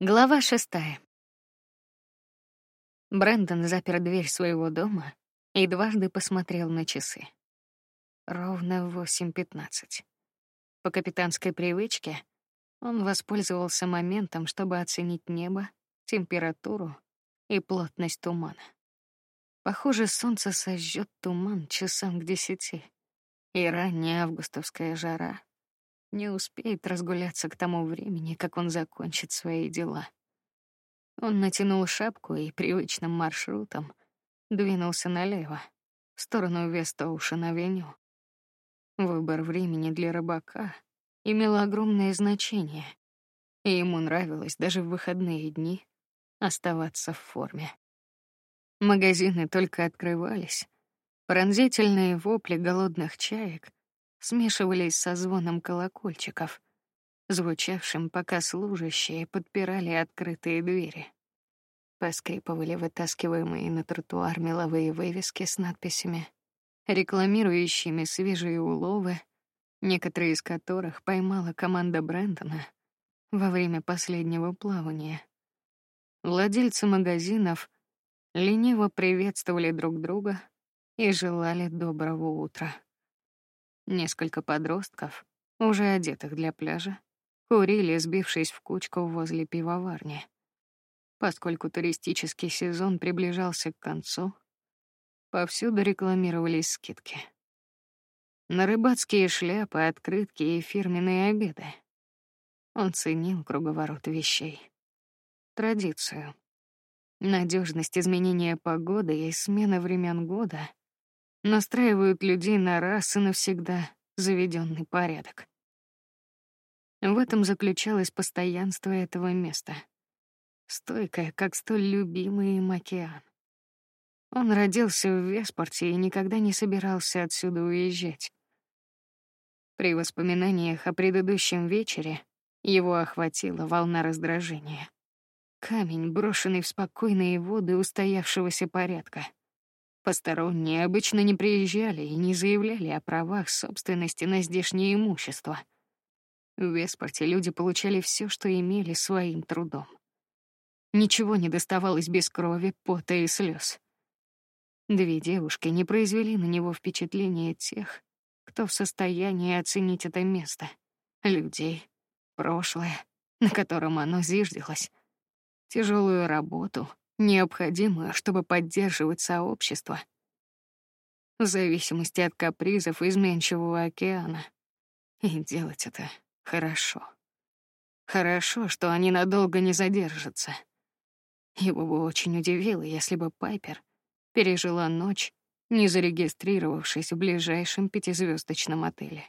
Глава шестая. Брэндон запер дверь своего дома и дважды посмотрел на часы. Ровно восемь пятнадцать. По капитанской привычке он воспользовался моментом, чтобы оценить небо, температуру и плотность тумана. Похоже, солнце сожжет туман часам к десяти, и ранняя августовская жара не успеет разгуляться к тому времени, как он закончит свои дела. Он натянул шапку и привычным маршрутом двинулся налево, в сторону Вест-Оушен-авеню. Выбор времени для рыбака имел огромное значение, и ему нравилось даже в выходные дни оставаться в форме. Магазины только открывались, пронзительные вопли голодных чаек смешивались со звоном колокольчиков, звучавшим, пока служащие подпирали открытые двери. Поскрипывали вытаскиваемые на тротуар меловые вывески с надписями, рекламирующими свежие уловы, некоторые из которых поймала команда Брентона во время последнего плавания. Владельцы магазинов лениво приветствовали друг друга и желали доброго утра. Несколько подростков, уже одетых для пляжа, курили, сбившись в кучку возле пивоварни. Поскольку туристический сезон приближался к концу, повсюду рекламировались скидки. На рыбацкие шляпы, открытки и фирменные обеды. Он ценил круговорот вещей, традицию, надежность изменения погоды и смена времен года настраивают людей на раз и навсегда заведенный порядок. В этом заключалось постоянство этого места, стойкое, как столь любимый им океан. Он родился в Веспорте и никогда не собирался отсюда уезжать. При воспоминаниях о предыдущем вечере его охватила волна раздражения. Камень, брошенный в спокойные воды устоявшегося порядка. Посторонние обычно не приезжали и не заявляли о правах собственности на здешнее имущество. В Веспорте люди получали все, что имели своим трудом. Ничего не доставалось без крови, пота и слез. Две девушки не произвели на него впечатления тех, кто в состоянии оценить это место, людей, прошлое, на котором оно зиждилось, тяжелую работу, необходимую, чтобы поддерживать сообщество, в зависимости от капризов изменчивого океана. И делать это хорошо. Хорошо, что они надолго не задержатся. Его бы очень удивило, если бы Пайпер пережила ночь, не зарегистрировавшись в ближайшем пятизвездочном отеле.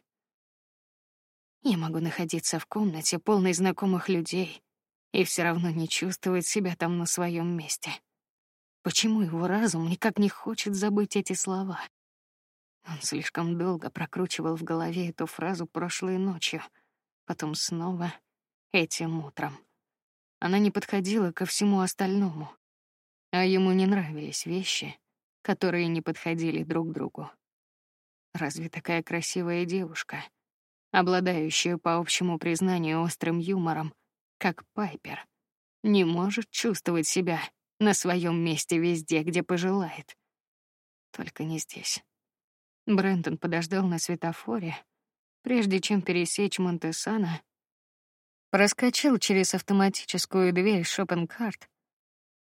Я могу находиться в комнате полной знакомых людей, и все равно не чувствует себя там на своем месте. Почему его разум никак не хочет забыть эти слова? Он слишком долго прокручивал в голове эту фразу прошлой ночью, потом снова этим утром. Она не подходила ко всему остальному, а ему не нравились вещи, которые не подходили друг другу. Разве такая красивая девушка, обладающая по общему признанию острым юмором, как Пайпер, не может чувствовать себя на своем месте везде, где пожелает. Только не здесь. Брентон подождал на светофоре, прежде чем пересечь Монтесана, проскочил через автоматическую дверь шопинг-карт,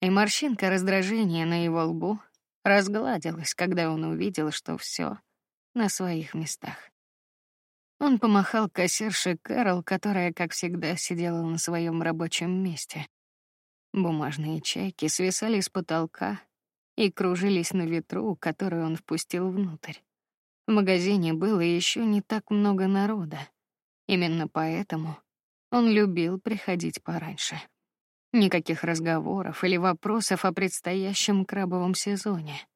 и морщинка раздражения на его лбу разгладилась, когда он увидел, что все на своих местах. Он помахал кассирше Кэрол, которая, как всегда, сидела на своем рабочем месте. Бумажные чайки свисали с потолка и кружились на ветру, который он впустил внутрь. В магазине было еще не так много народа. Именно поэтому он любил приходить пораньше. Никаких разговоров или вопросов о предстоящем крабовом сезоне.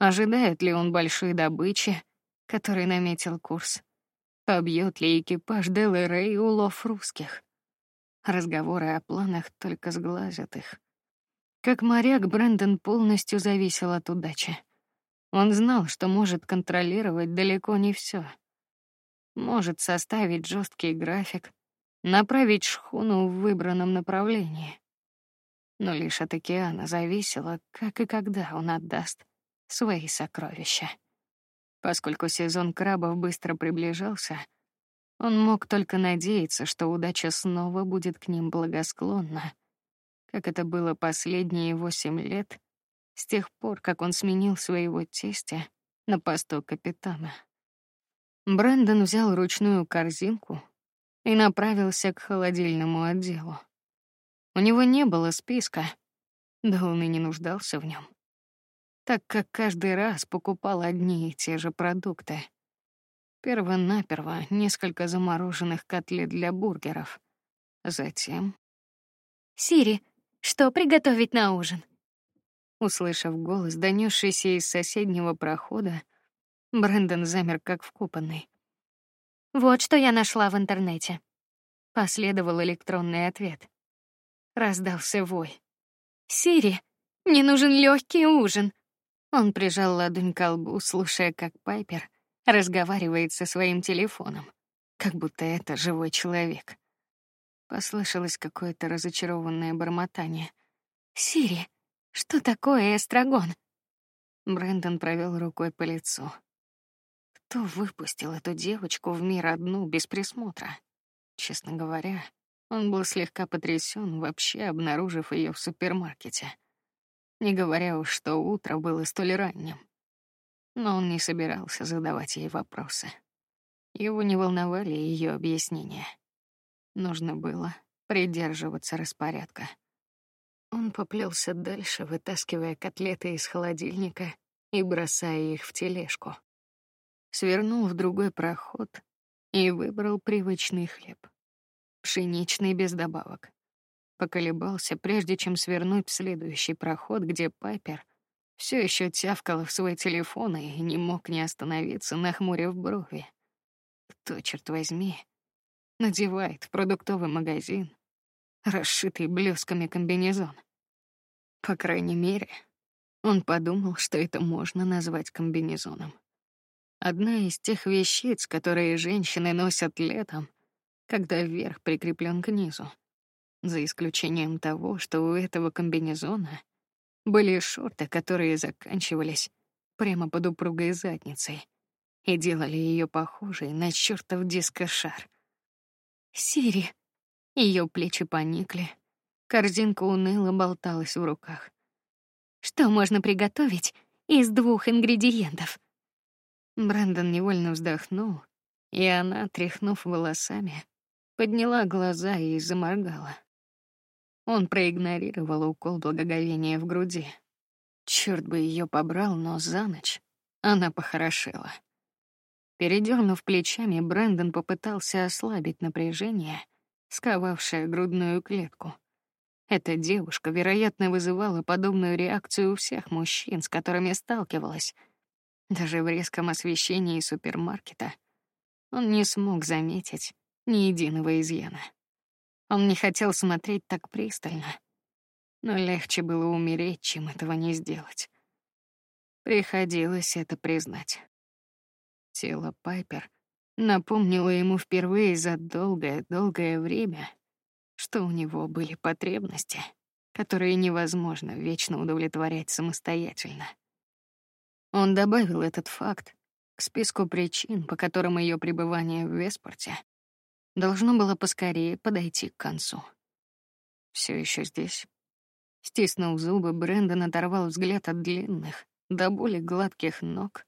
Ожидает ли он большой добычи, который наметил курс? Побьет ли экипаж Делы Рэй улов русских? Разговоры о планах только сглазят их. Как моряк, Брэндон полностью зависел от удачи. Он знал, что может контролировать далеко не все. Может составить жесткий график, направить шхуну в выбранном направлении. Но лишь от океана зависело, как и когда он отдаст свои сокровища. Поскольку сезон крабов быстро приближался, он мог только надеяться, что удача снова будет к ним благосклонна, как это было последние восемь лет с тех пор, как он сменил своего тестя на посту капитана. Брэндон взял ручную корзинку и направился к холодильному отделу. У него не было списка, да он и не нуждался в нем, так как каждый раз покупал одни и те же продукты. Перво-наперво несколько замороженных котлет для бургеров. Затем... «Сири, что приготовить на ужин?» Услышав голос, донесшийся из соседнего прохода, Брэндон замер как вкопанный. Вот что я нашла в интернете. Последовал электронный ответ. Раздался вой. Сири, мне нужен легкий ужин. Он прижал ладонь к лбу, слушая, как Пайпер разговаривает со своим телефоном, как будто это живой человек. Послышалось какое-то разочарованное бормотание. Сири, что такое эстрагон? Брэндон провел рукой по лицу. Кто выпустил эту девочку в мир одну без присмотра? Честно говоря, он был слегка потрясен, вообще обнаружив ее в супермаркете. Не говоря уж, что утро было столь ранним. Но он не собирался задавать ей вопросы. Его не волновали ее объяснения. Нужно было придерживаться распорядка. Он поплелся дальше, вытаскивая котлеты из холодильника и бросая их в тележку. Свернул в другой проход и выбрал привычный хлеб, пшеничный без добавок. Поколебался, прежде чем свернуть в следующий проход, где Пайпер все еще тявкал в свой телефон и не мог не остановиться, нахмурив брови. Кто, черт возьми, надевает в продуктовый магазин расшитый блесками комбинезон? По крайней мере, он подумал, что это можно назвать комбинезоном. Одна из тех вещиц, которые женщины носят летом, когда верх прикреплен к низу. За исключением того, что у этого комбинезона были шорты, которые заканчивались прямо под упругой задницей и делали ее похожей на чертов дискошар. Сири, ее плечи поникли, Корзинка уныло болталась в руках. Что можно приготовить из двух ингредиентов? Брэндон невольно вздохнул, и она, тряхнув волосами, подняла глаза и заморгала. Он проигнорировал укол благоговения в груди. Черт бы ее побрал, но за ночь она похорошела. Передернув плечами, Брэндон попытался ослабить напряжение, сковавшее грудную клетку. Эта девушка, вероятно, вызывала подобную реакцию у всех мужчин, с которыми сталкивалась. Даже в резком освещении супермаркета он не смог заметить ни единого изъяна. Он не хотел смотреть так пристально, но легче было умереть, чем этого не сделать. Приходилось это признать. Тело Пайпер напомнило ему впервые за долгое-долгое время, что у него были потребности, которые невозможно вечно удовлетворять самостоятельно. Он добавил этот факт к списку причин, по которым ее пребывание в Веспорте должно было поскорее подойти к концу. Все еще здесь. Стиснув зубы, Брэндон оторвал взгляд от длинных, до боли гладких ног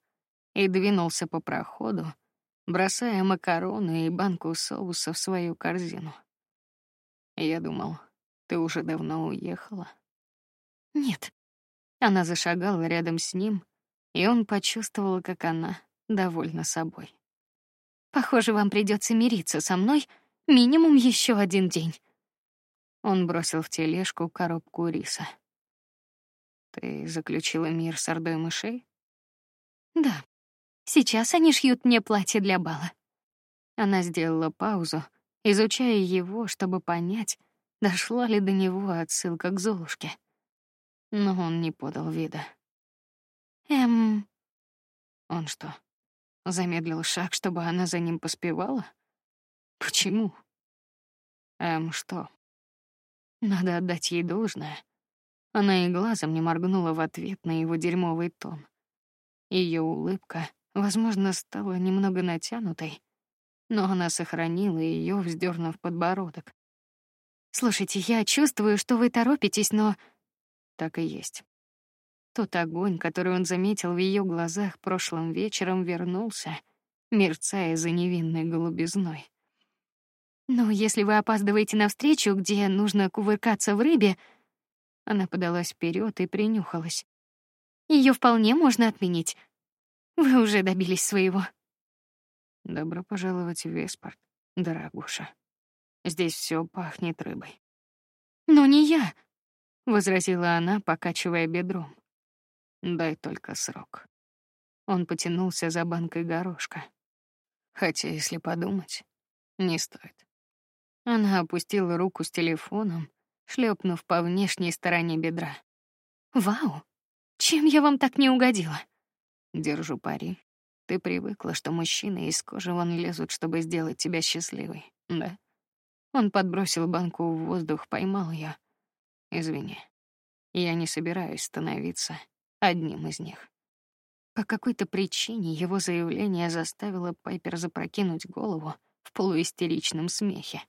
и двинулся по проходу, бросая макароны и банку соуса в свою корзину. Я думал, ты уже давно уехала. Нет. Она зашагала рядом с ним, и он почувствовал, как она довольна собой. Похоже, вам придется мириться со мной минимум еще один день. Он бросил в тележку коробку риса. Ты заключила мир с ордой мышей? Да. Сейчас они шьют мне платье для бала. Она сделала паузу, изучая его, чтобы понять, дошла ли до него отсылка к Золушке. Но он не подал вида. Эм, он что, замедлил шаг, чтобы она за ним поспевала? Почему? Эм, что? Надо отдать ей должное. Она и глазом не моргнула в ответ на его дерьмовый тон. Ее улыбка, возможно, стала немного натянутой, но она сохранила ее, вздернув подбородок. Слушайте, я чувствую, что вы торопитесь, но так и есть. Тот огонь, который он заметил в ее глазах прошлым вечером, вернулся, мерцая за невинной голубизной. Но если вы опаздываете на встречу, где нужно кувыркаться в рыбе, она подалась вперед и принюхалась. Ее вполне можно отменить. Вы уже добились своего. Добро пожаловать в Веспорт, дорогуша. Здесь все пахнет рыбой. Но не я, возразила она, покачивая бедром. Дай только срок. Он потянулся за банкой горошка. Хотя, если подумать, не стоит. Она опустила руку с телефоном, шлепнув по внешней стороне бедра. Вау, чем я вам так не угодила? Держу пари. Ты привыкла, что мужчины из кожи вон лезут, чтобы сделать тебя счастливой, да? Он подбросил банку в воздух, поймал ее. Извини, я не собираюсь становиться одним из них. По какой-то причине его заявление заставило Пайпер запрокинуть голову в полуистеричном смехе.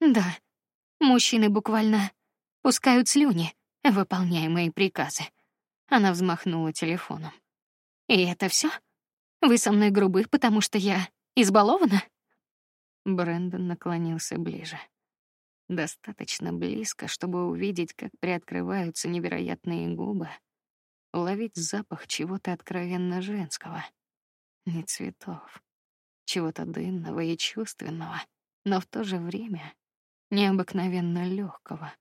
Да, мужчины буквально пускают слюни, выполняя мои приказы. Она взмахнула телефоном. И это все? Вы со мной грубы, потому что я избалована? Брэндон наклонился ближе. Достаточно близко, чтобы увидеть, как приоткрываются невероятные губы, уловить запах чего-то откровенно женского, не цветов, чего-то дымного и чувственного, но в то же время необыкновенно легкого.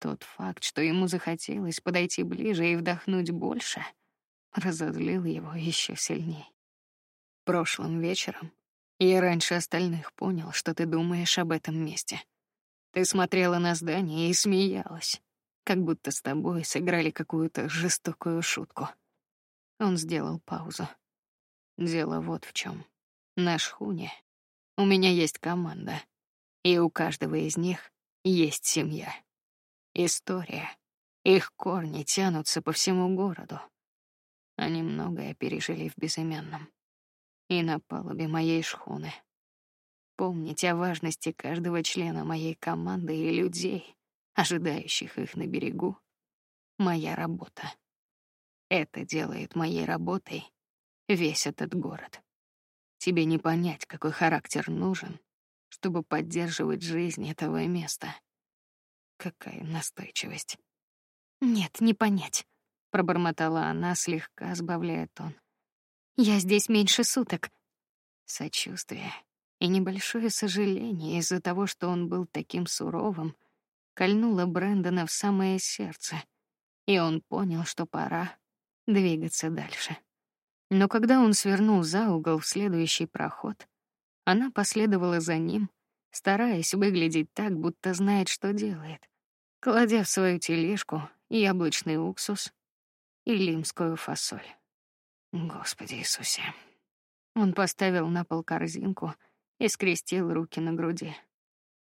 Тот факт, что ему захотелось подойти ближе и вдохнуть больше, разозлил его еще сильнее. Прошлым вечером я раньше остальных понял, что ты думаешь об этом месте. Ты смотрела на здание и смеялась как будто с тобой сыграли какую-то жестокую шутку. Он сделал паузу. Дело вот в чем. На шхуне у меня есть команда, и у каждого из них есть семья. История. Их корни тянутся по всему городу. Они многое пережили в безымянном. И на палубе моей шхуны. Помнить о важности каждого члена моей команды и людей, ожидающих их на берегу, моя работа. Это делает моей работой весь этот город. Тебе не понять, какой характер нужен, чтобы поддерживать жизнь этого места. Какая настойчивость. Нет, не понять, пробормотала она, слегка сбавляя тон. Я здесь меньше суток. Сочувствие и небольшое сожаление из-за того, что он был таким суровым кольнула Брэндона в самое сердце, и он понял, что пора двигаться дальше. Но когда он свернул за угол в следующий проход, она последовала за ним, стараясь выглядеть так, будто знает, что делает, кладя в свою тележку яблочный уксус и лимскую фасоль. Господи Иисусе. Он поставил на пол корзинку и скрестил руки на груди.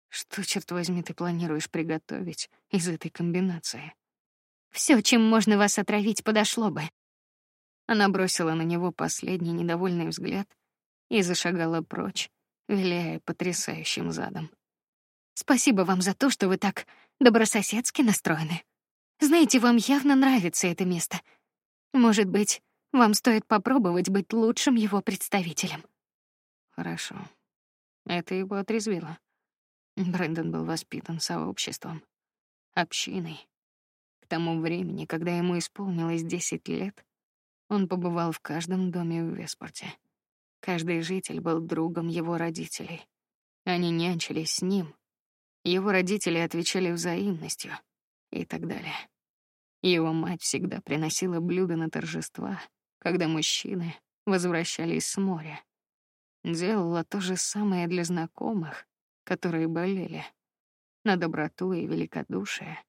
Что, черт возьми, ты планируешь приготовить из этой комбинации? Все, чем можно вас отравить, подошло бы. Она бросила на него последний недовольный взгляд и зашагала прочь, виляя потрясающим задом. Спасибо вам за то, что вы так добрососедски настроены. Знаете, вам явно нравится это место. Может быть, вам стоит попробовать быть лучшим его представителем. Хорошо. Это его отрезвило. Брэндон был воспитан сообществом, общиной. К тому времени, когда ему исполнилось десять лет, он побывал в каждом доме в Веспорте. Каждый житель был другом его родителей. Они нянчились с ним. Его родители отвечали взаимностью и так далее. Его мать всегда приносила блюда на торжества, когда мужчины возвращались с моря. Делала то же самое для знакомых, которые болели. На доброту и великодушие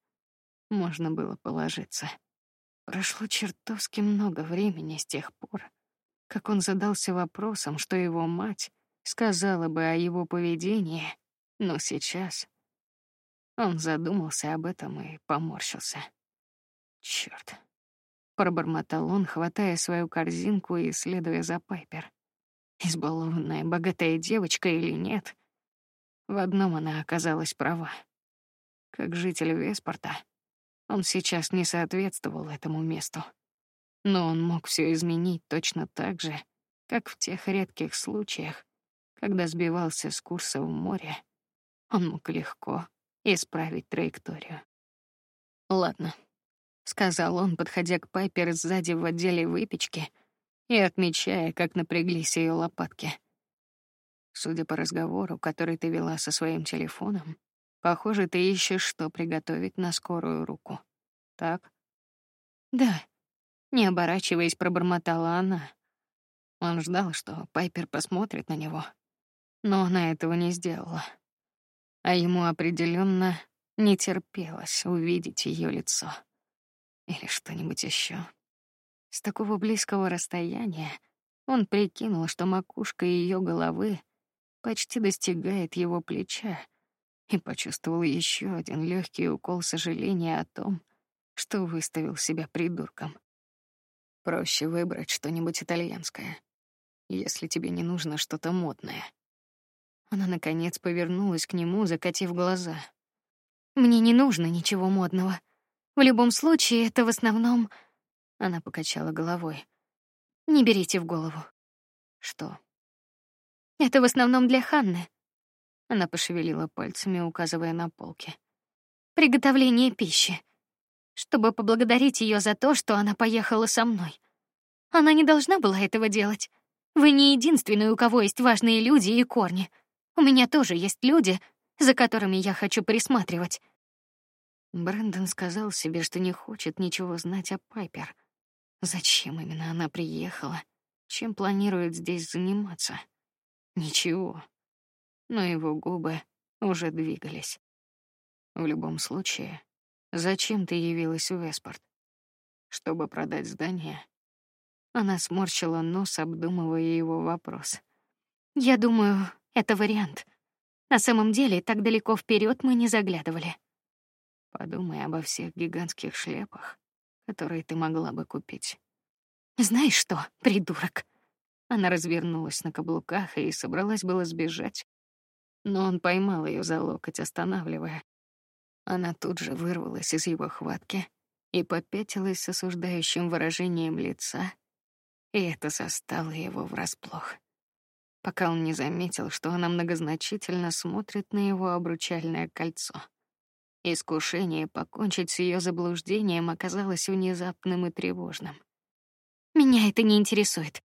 можно было положиться. Прошло чертовски много времени с тех пор, как он задался вопросом, что его мать сказала бы о его поведении, Но сейчас он задумался об этом и поморщился. Черт! пробормотал он, хватая свою корзинку и следуя за Пайпер. Избалованная богатая девочка или нет? В одном она оказалась права. Как житель Веспорта, он сейчас не соответствовал этому месту. Но он мог все изменить точно так же, как в тех редких случаях, когда сбивался с курса в море. Он мог легко исправить траекторию. Ладно, сказал он, подходя к Пайпер сзади в отделе выпечки и отмечая, как напряглись ее лопатки. Судя по разговору, который ты вела со своим телефоном, похоже, ты ищешь, что приготовить на скорую руку. Так? Да. Не оборачиваясь, пробормотала она. Он ждал, что Пайпер посмотрит на него, но она этого не сделала. А ему определенно не терпелось увидеть ее лицо или что-нибудь еще. С такого близкого расстояния он прикинул, что макушка ее головы почти достигает его плеча, и почувствовал еще один легкий укол сожаления о том, что выставил себя придурком. Проще выбрать что-нибудь итальянское, если тебе не нужно что-то модное. Она наконец повернулась к нему, закатив глаза. Мне не нужно ничего модного. В любом случае, это в основном... Она покачала головой. Не берите в голову. Что? Это в основном для Ханны. Она пошевелила пальцами, указывая на полки. Приготовление пищи. Чтобы поблагодарить ее за то, что она поехала со мной. Она не должна была этого делать. Вы не единственный, у кого есть важные люди и корни. У меня тоже есть люди, за которыми я хочу присматривать. Брэндон сказал себе, что не хочет ничего знать о Пайпер. Зачем именно она приехала? Чем планирует здесь заниматься? Ничего. Но его губы уже двигались. В любом случае, зачем ты явилась в Веспорт? Чтобы продать здание? Она сморщила нос, обдумывая его вопрос. Я думаю, это вариант. На самом деле, так далеко вперед мы не заглядывали. Подумай обо всех гигантских шляпах, которые ты могла бы купить. Знаешь что, придурок? Она развернулась на каблуках и собралась было сбежать, но он поймал ее за локоть, останавливая. Она тут же вырвалась из его хватки и попятилась с осуждающим выражением лица, и это застало его врасплох. Пока он не заметил, что она многозначительно смотрит на его обручальное кольцо. Искушение покончить с ее заблуждением оказалось внезапным и тревожным. Меня это не интересует,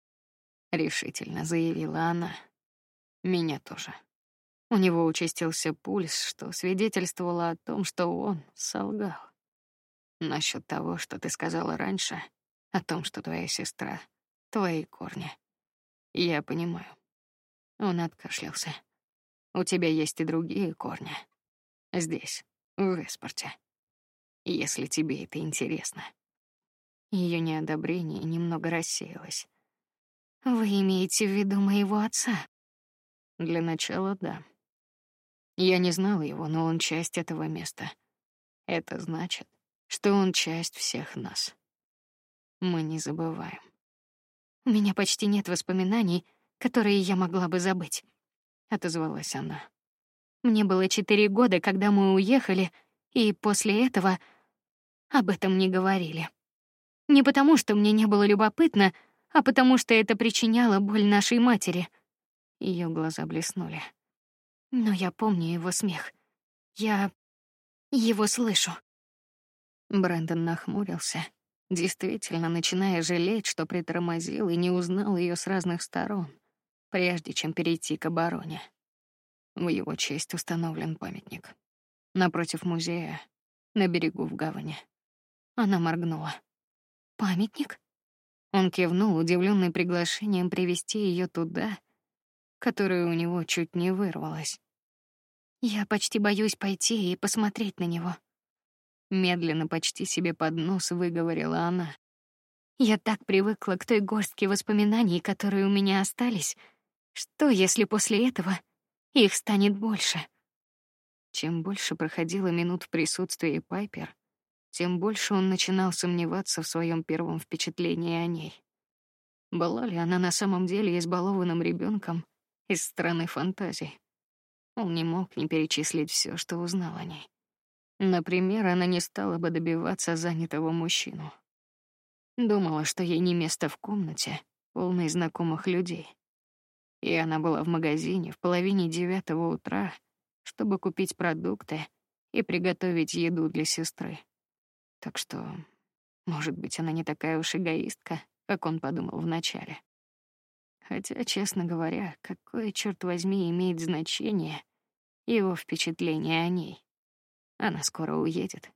решительно заявила она. Меня тоже. У него участился пульс, что свидетельствовало о том, что он солгал. Насчет того, что ты сказала раньше, о том, что твоя сестра, твои корни. Я понимаю. Он откашлялся. У тебя есть и другие корни. Здесь, в Веспорте. Если тебе это интересно. Ее неодобрение немного рассеялось. Вы имеете в виду моего отца? Для начала, да. Я не знала его, но он часть этого места. Это значит, что он часть всех нас. Мы не забываем. У меня почти нет воспоминаний, которые я могла бы забыть, отозвалась она. Мне было четыре года, когда мы уехали, и после этого об этом не говорили. Не потому, что мне не было любопытно, а потому что это причиняло боль нашей матери. Ее глаза блеснули. Но я помню его смех. Я его слышу. Брэндон нахмурился, действительно начиная жалеть, что притормозил и не узнал ее с разных сторон, прежде чем перейти к обороне. В его честь установлен памятник. Напротив музея, на берегу в гавани. Она моргнула. Памятник? Он кивнул, удивленный приглашением привести ее туда, которое у него чуть не вырвалось. Я почти боюсь пойти и посмотреть на него. Медленно, почти себе под нос выговорила она. Я так привыкла к той горстке воспоминаний, которые у меня остались. Что, если после этого их станет больше. Чем больше проходило минут в присутствии Пайпер, тем больше он начинал сомневаться в своем первом впечатлении о ней. Была ли она на самом деле избалованным ребенком из страны фантазий? Он не мог не перечислить все, что узнал о ней. Например, она не стала бы добиваться занятого мужчину. Думала, что ей не место в комнате, полной знакомых людей. И она была в магазине в половине девятого утра, чтобы купить продукты и приготовить еду для сестры. Так что, может быть, она не такая уж эгоистка, как он подумал вначале. Хотя, честно говоря, какое черт возьми имеет значение его впечатление о ней? Она скоро уедет.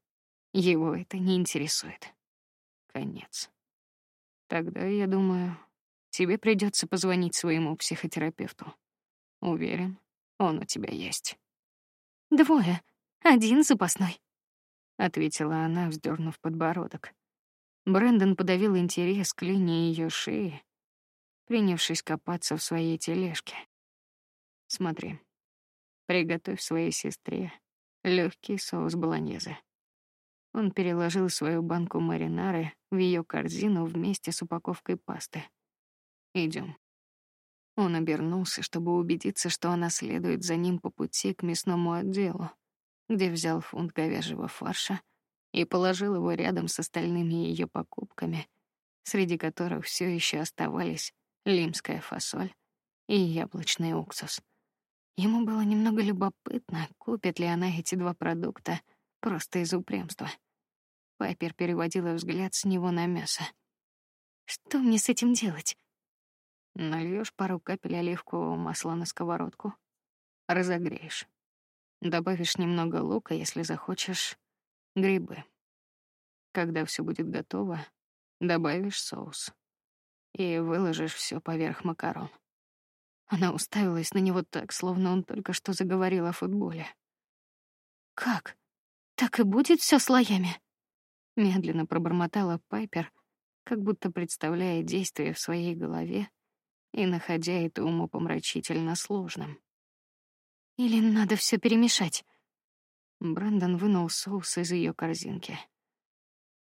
Его это не интересует. Конец. Тогда, я думаю, тебе придется позвонить своему психотерапевту. Уверен, он у тебя есть. Двое, один запасной, ответила она, вздернув подбородок. Брэндон подавил интерес к линии ее шеи, принявшись копаться в своей тележке. Смотри, приготовь своей сестре легкий соус болоньезе. Он переложил свою банку маринары в ее корзину вместе с упаковкой пасты. Идем. Он обернулся, чтобы убедиться, что она следует за ним по пути к мясному отделу, где взял фунт говяжьего фарша и положил его рядом с остальными ее покупками, среди которых все еще оставались лимская фасоль и яблочный уксус. Ему было немного любопытно, купит ли она эти два продукта просто из упрямства. Пайпер переводила взгляд с него на мясо. Что мне с этим делать? Нальешь пару капель оливкового масла на сковородку, разогреешь. Добавишь немного лука, если захочешь, грибы. Когда все будет готово, добавишь соус и выложишь все поверх макарон. Она уставилась на него так, словно он только что заговорил о футболе. Как? Так и будет все слоями? Медленно пробормотала Пайпер, как будто представляя действие в своей голове и находя это умопомрачительно сложным. Или надо все перемешать? Брэндон вынул соус из ее корзинки.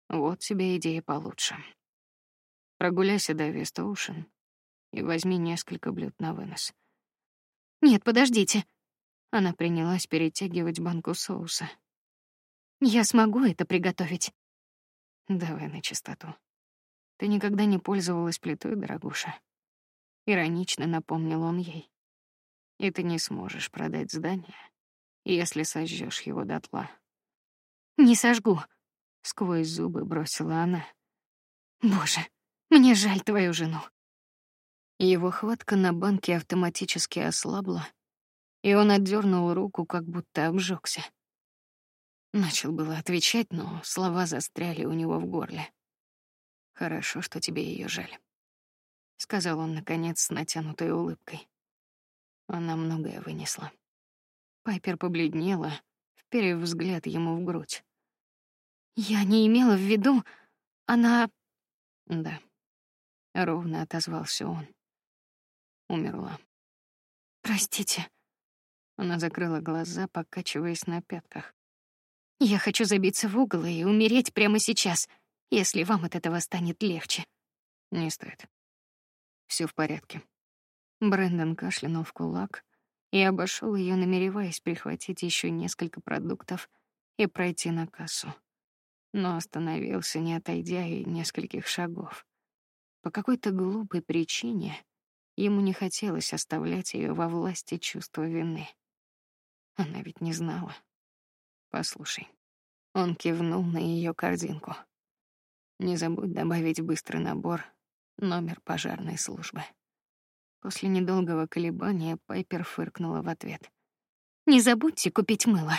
Вот тебе идея получше. Прогуляйся до Вестоушен и возьми несколько блюд на вынос. Нет, подождите. Она принялась перетягивать банку соуса. Я смогу это приготовить. Давай на чистоту. Ты никогда не пользовалась плитой, дорогуша. Иронично напомнил он ей. И ты не сможешь продать здание, если сожжешь его дотла. Не сожгу, сквозь зубы бросила она. Боже, мне жаль твою жену. Его хватка на банке автоматически ослабла, и он отдернул руку, как будто обжегся. Начал было отвечать, но слова застряли у него в горле. Хорошо, что тебе ее жаль, сказал он наконец с натянутой улыбкой. Она многое вынесла. Пайпер побледнела, вперев взгляд ему в грудь. Я не имела в виду, она. Да. Ровно отозвался он. Умерла. Простите. Она закрыла глаза, покачиваясь на пятках. Я хочу забиться в угол и умереть прямо сейчас, если вам от этого станет легче. Не стоит. Все в порядке. Брэндон кашлянул в кулак, и обошел ее, намереваясь прихватить еще несколько продуктов и пройти на кассу. Но остановился, не отойдя и нескольких шагов. По какой-то глупой причине ему не хотелось оставлять ее во власти чувства вины. Она ведь не знала. Послушай, он кивнул на ее корзинку. Не забудь добавить быстрый набор, номер пожарной службы. После недолгого колебания Пайпер фыркнула в ответ. Не забудьте купить мыло,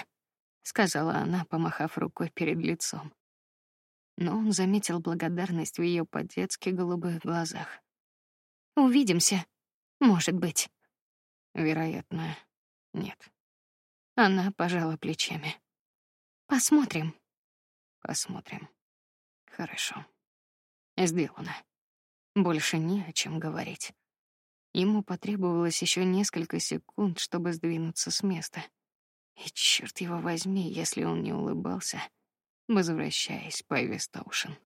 сказала она, помахав рукой перед лицом. Но он заметил благодарность в ее по-детски голубых глазах. Увидимся, может быть. Вероятно, нет. Она пожала плечами. Посмотрим. Посмотрим. Хорошо. Сделано. Больше не о чем говорить. Ему потребовалось еще несколько секунд, чтобы сдвинуться с места. И черт его возьми, если он не улыбался, возвращаясь по Вестоушен.